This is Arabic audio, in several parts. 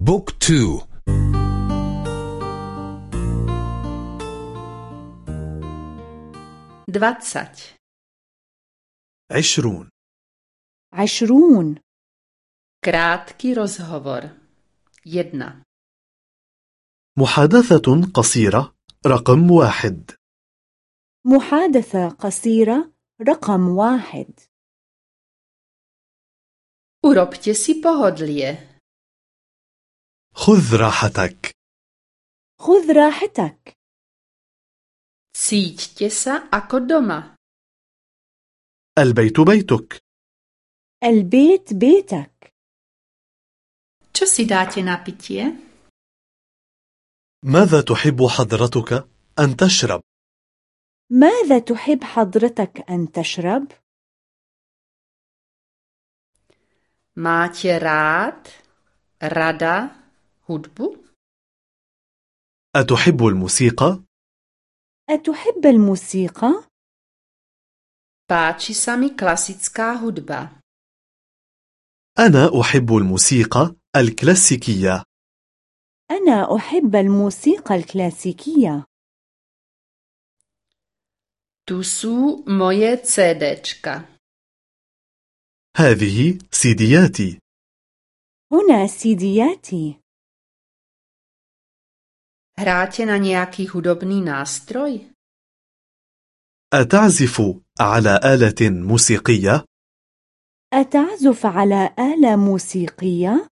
بوك تو. Dvadsať, عشرون. عشرون. Krátký rozhovor, jedna, محادثة قصيرة رقم واحد. محادثة قصيرة رقم واحد. Urobte si pohodlie, خذ راحتك خذ راحتك cíťte sa ako doma, البيت بيتك البيت بيتك čo si dáte na pitie? ماذا تحب حضرتك أن تشرب؟ ماذا تحب حضرتك أن تشرب؟ Máte rád, rada, hudbu? أتحب الموسيقى؟ أتحب الموسيقى؟ Páči sa mi klasická hudba. أنا أحب الموسيقى الكلاسيكية أنا أحب الموسيقى الكلاسيكية Tu sú moje CDčka. هذه سيدياتي هنا سيدياتي Hráte na nejaký hudobný nástroj? أتعزف على آلة موسيقية؟ أتعزف على آلة موسيقية؟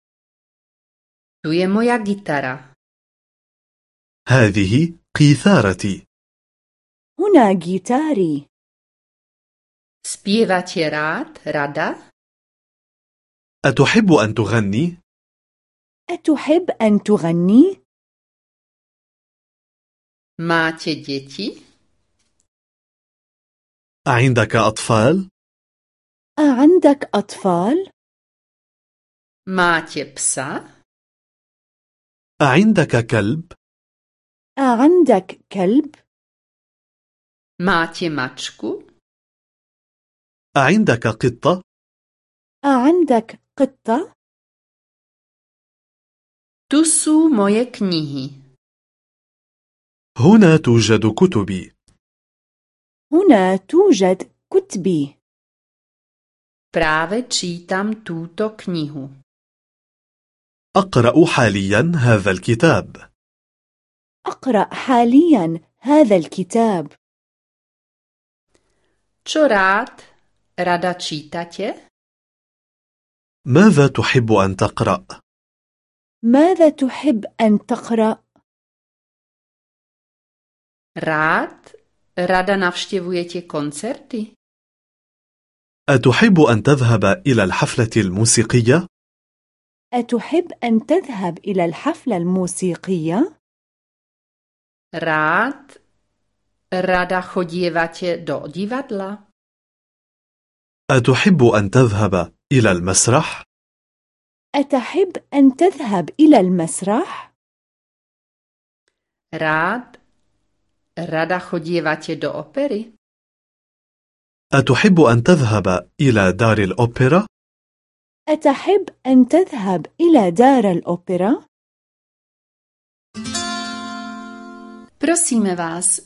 Tu je moja gitara. هذه قيثارتي هنا جيتاري Spievate rád, rada? أتحب أن تغني؟ أتحب أن تغني؟ Máte deti? أعندك أطفال؟ أعندك أطفال؟ Máte psa? أعندك كلب؟ أعندك كلب؟ Máte mačku? أعندك قطة؟ أعندك قطة؟ Tu sú moje knihy. هنا توجد كتبي هنا توجد كتبي Práve čítam túto knihu. أقرأ حاليا هذا الكتاب أقرأ حاليا هذا الكتاب Čo rád, rada čítate? ماذا تحب أن تقرأ؟ ماذا تحب أن تقرأ؟ Rád, rada navštevujete koncerty? أتحب أن تذهب إلى الحفلة الموسيقية؟ أتحب أن تذهب إلى الحفلة الموسيقية؟ Rád, rada chodievate do divadla? أتحب أن تذهب إلى المسرح؟ أتحب أن تذهب إلى المسرح؟ Rád, rada chodievate do opery? أتحب أن تذهب إلى دار الأوبرا؟ أتحب أن تذهب إلى دار الأوبرا؟ Prosíme vás,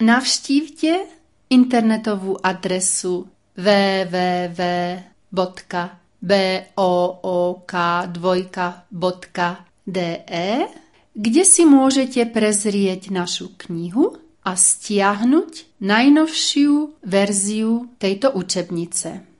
navštívte internetovou adresu www.book2.de, kde si môžete prezrieť našu knihu a stiahnuť najnovšiu verziu tejto učebnice.